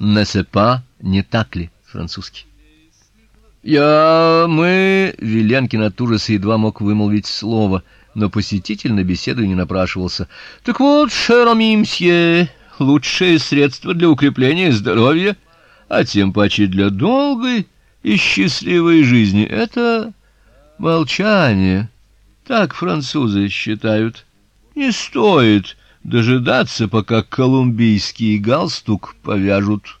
«Не сепа, не так ли?» французский. «Я... мы...» — Виленкин от едва мог вымолвить слово, но посетитель на беседу не напрашивался. «Так вот, шерами мсье, лучшее средство для укрепления здоровья, а тем паче для долгой и счастливой жизни — это молчание. Так французы считают. Не стоит дожидаться, пока колумбийский галстук повяжут.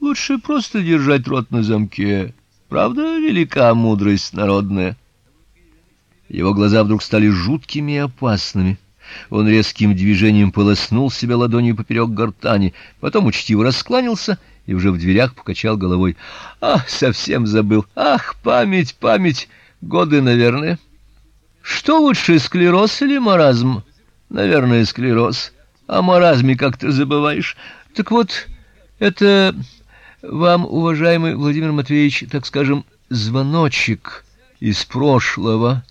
Лучше просто держать рот на замке». Правда, велика мудрость народная. Его глаза вдруг стали жуткими и опасными. Он резким движением полоснул себя ладонью поперек гортани, потом учтиво раскланялся и уже в дверях покачал головой. Ах, совсем забыл. Ах, память, память. Годы, наверное. Что лучше, склероз или маразм? Наверное, склероз. О маразме как ты забываешь. Так вот, это вам, уважаемый Владимир Матвеевич, так скажем, звоночек из прошлого.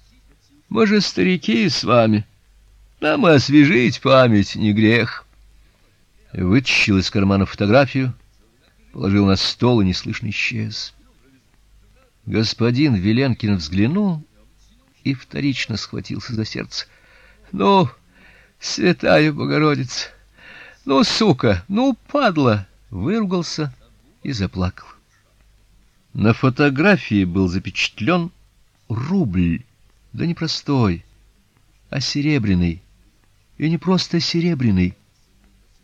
Мы же старики с вами. Нам и освежить память не грех. Вытащил из кармана фотографию, положил на стол и неслышно исчез. Господин Веленкин взглянул и вторично схватился за сердце. Ну, святая Богородица. Ну, сука, ну, падла, выругался и заплакал. На фотографии был запечатлен рубль, да не простой, а серебряный, и не просто серебряный,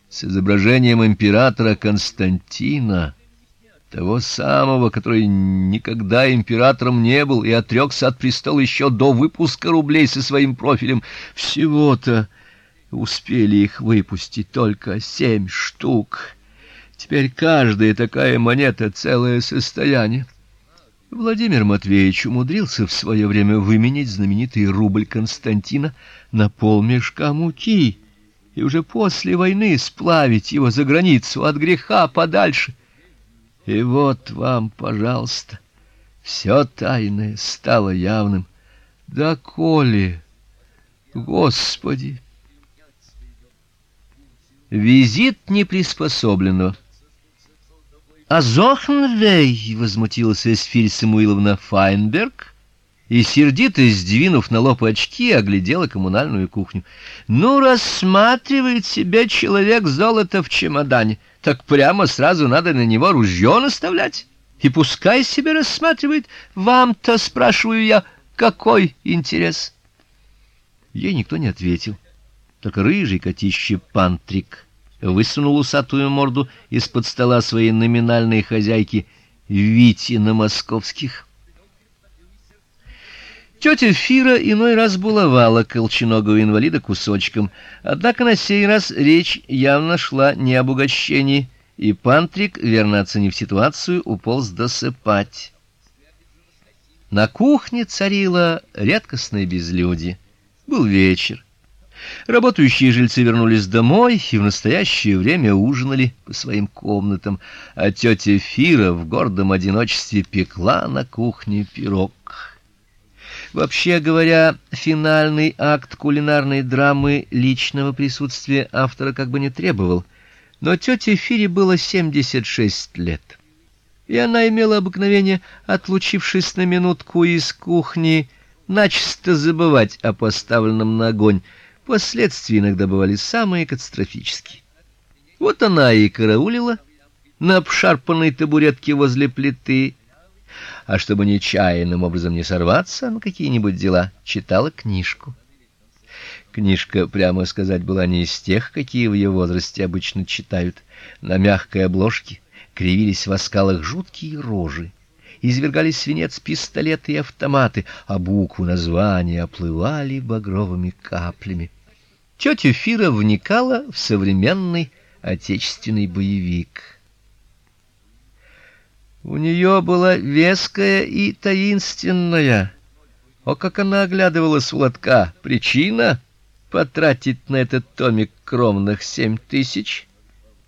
с изображением императора Константина, того самого, который никогда императором не был и отрекся от престола еще до выпуска рублей со своим профилем. Всего-то успели их выпустить только семь штук. Теперь каждая такая монета целое состояние. Владимир Матвеевич умудрился в свое время выменять знаменитый рубль Константина на полмешка муки и уже после войны сплавить его за границу от греха подальше. И вот вам, пожалуйста, все тайное стало явным. Да коли, Господи! Визит неприспособленного а Зохнвей, возмутилась Эсфирь Самуиловна Файнберг и сердито сдвинув на лоб очки, оглядела коммунальную кухню. Ну, рассматривает себя человек золото в чемодане, так прямо сразу надо на него ружье наставлять. И пускай себе рассматривает. Вам-то спрашиваю я, какой интерес? Ей никто не ответил. Только рыжий котище Пантрик высунул усатую морду из-под стола своей номинальной хозяйки Вити на московских. Тетя Фира иной раз булавала колченогого инвалида кусочком, однако на сей раз речь явно шла не об угощении, и Пантрик, верно оценив ситуацию, уполз досыпать. На кухне царило редкостное безлюдье. Был вечер. Работающие жильцы вернулись домой и в настоящее время ужинали по своим комнатам, а тетя Фира в гордом одиночестве пекла на кухне пирог. Вообще говоря, финальный акт кулинарной драмы личного присутствия автора как бы не требовал, но тете Фире было 76 лет. И она имела обыкновение, отлучившись на минутку из кухни, начисто забывать о поставленном на огонь Последствия иногда бывали самые катастрофические. Вот она и караулила на обшарпанной табуретке возле плиты, а чтобы нечаянным образом не сорваться на какие-нибудь дела, читала книжку. Книжка, прямо сказать, была не из тех, какие в ее возрасте обычно читают. На мягкой обложке кривились в оскалах жуткие рожи, извергались свинец пистолеты и автоматы, а буквы названия оплывали багровыми каплями. Тетя Фира вникала в современный отечественный боевик. У нее была веская и таинственная. О, как она оглядывалась у лотка! Причина потратить на этот томик кромных семь тысяч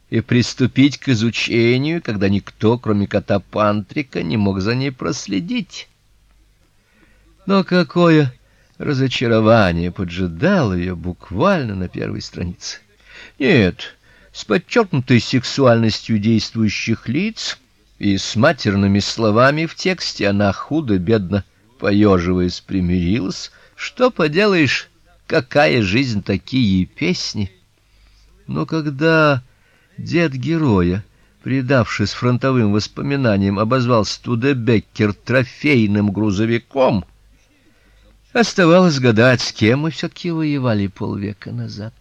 и приступить к изучению, когда никто, кроме кота Пантрика, не мог за ней проследить. Но какое Разочарование поджидало ее буквально на первой странице. Нет, с подчеркнутой сексуальностью действующих лиц и с матерными словами в тексте она худо-бедно поеживаясь примирилась. Что поделаешь, какая жизнь такие песни. Но когда дед героя, предавшись фронтовым воспоминаниям, обозвал Студебеккер трофейным грузовиком, оставалось гадать, с кем мы все таки воевали полвека назад.